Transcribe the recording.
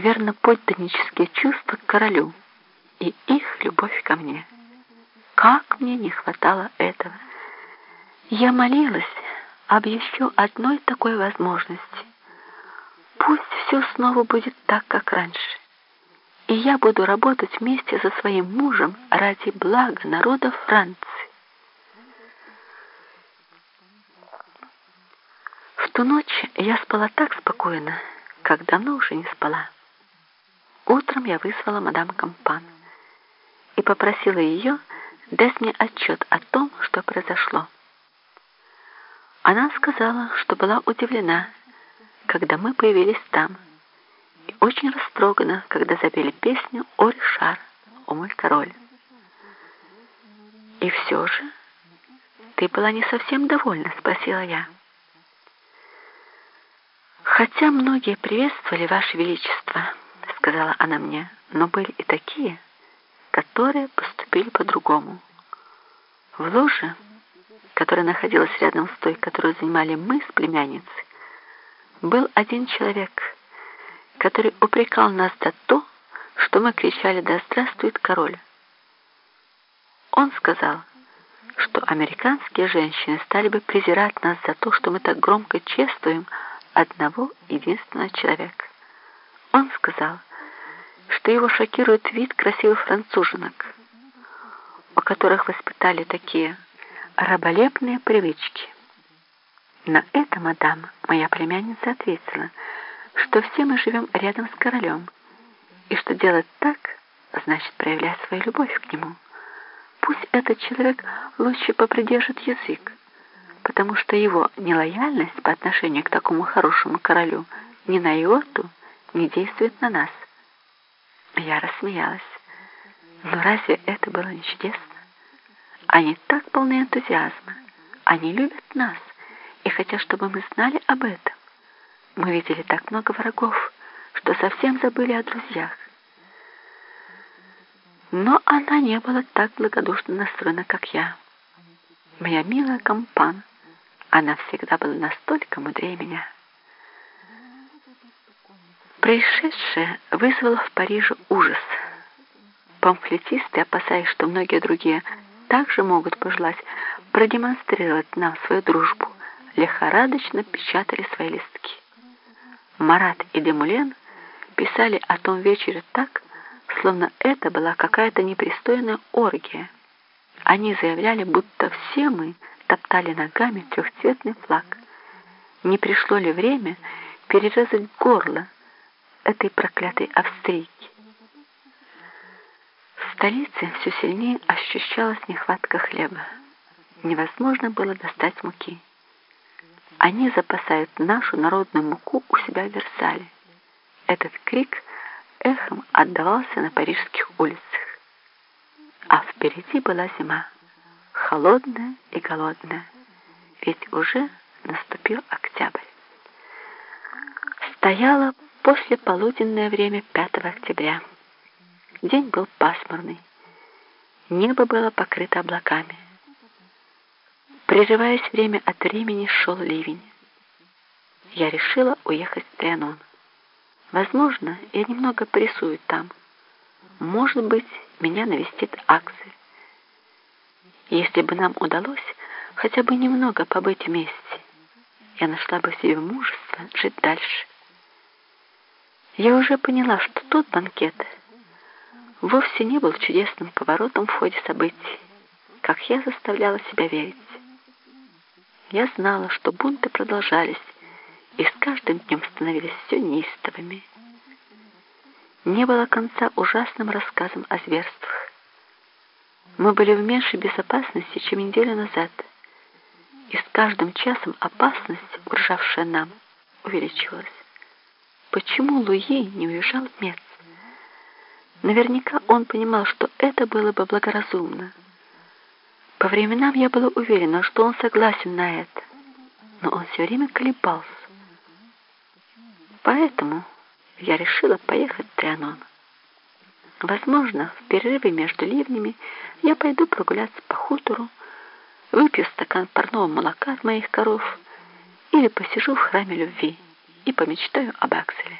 верноподданнические чувства к королю и их любовь ко мне. Как мне не хватало этого! Я молилась об еще одной такой возможности. Пусть все снова будет так, как раньше. И я буду работать вместе со своим мужем ради блага народа Франции. В ту ночь я спала так спокойно, как давно уже не спала. Утром я вызвала мадам Кампан и попросила ее дать мне отчет о том, что произошло. Она сказала, что была удивлена, когда мы появились там, и очень растрогана, когда запели песню «О, Ришар, о мой король». «И все же ты была не совсем довольна?» — спросила я. «Хотя многие приветствовали Ваше Величество», — сказала она мне, «но были и такие, которые поступили по-другому. В ложе, которая находилась рядом с той, которую занимали мы с племянницей, был один человек, который упрекал нас за то, что мы кричали «Да здравствует король!». Он сказал, что американские женщины стали бы презирать нас за то, что мы так громко чествуем одного единственного человека. Он сказал, что его шокирует вид красивых француженок, у которых воспитали такие раболепные привычки. На это, мадам, моя племянница ответила, что все мы живем рядом с королем, и что делать так, значит проявлять свою любовь к нему. Пусть этот человек лучше попридержит язык, потому что его нелояльность по отношению к такому хорошему королю ни на йоту не действует на нас. Я рассмеялась. Но разве это было не чудесно? Они так полны энтузиазма. Они любят нас и хотят, чтобы мы знали об этом. Мы видели так много врагов, что совсем забыли о друзьях. Но она не была так благодушно настроена, как я. Моя милая компан, она всегда была настолько мудрее меня. Происшедшее вызвало в Париже ужас. Памфлетисты, опасаясь, что многие другие также могут пожелать продемонстрировать нам свою дружбу, лихорадочно печатали свои листки. Марат и Демулен писали о том вечере так, словно это была какая-то непристойная оргия. Они заявляли, будто все мы топтали ногами трехцветный флаг. Не пришло ли время перерезать горло этой проклятой австрийки. В столице все сильнее ощущалась нехватка хлеба. Невозможно было достать муки. Они запасают нашу народную муку у себя в Версале. Этот крик эхом отдавался на парижских улицах. А впереди была зима, холодная и голодная, ведь уже наступил октябрь. Стояла после полуденное время 5 октября. День был пасмурный. Небо было покрыто облаками. Прерываясь время от времени, шел ливень. Я решила уехать в Трианон. Возможно, я немного порисую там. Может быть, меня навестит Аксель. Если бы нам удалось хотя бы немного побыть вместе, я нашла бы в себе мужество жить дальше. Я уже поняла, что тот банкет вовсе не был чудесным поворотом в ходе событий, как я заставляла себя верить. Я знала, что бунты продолжались, и с каждым днем становились все неистовыми. Не было конца ужасным рассказам о зверствах. Мы были в меньшей безопасности, чем неделю назад, и с каждым часом опасность, угрожавшая нам, увеличивалась. Почему Луи не уезжал в Мец? Наверняка он понимал, что это было бы благоразумно. По временам я была уверена, что он согласен на это, но он все время колебался. Поэтому я решила поехать в Трианон. Возможно, в перерыве между ливнями я пойду прогуляться по хутору, выпью стакан парного молока от моих коров или посижу в храме любви и помечтаю об Акселе.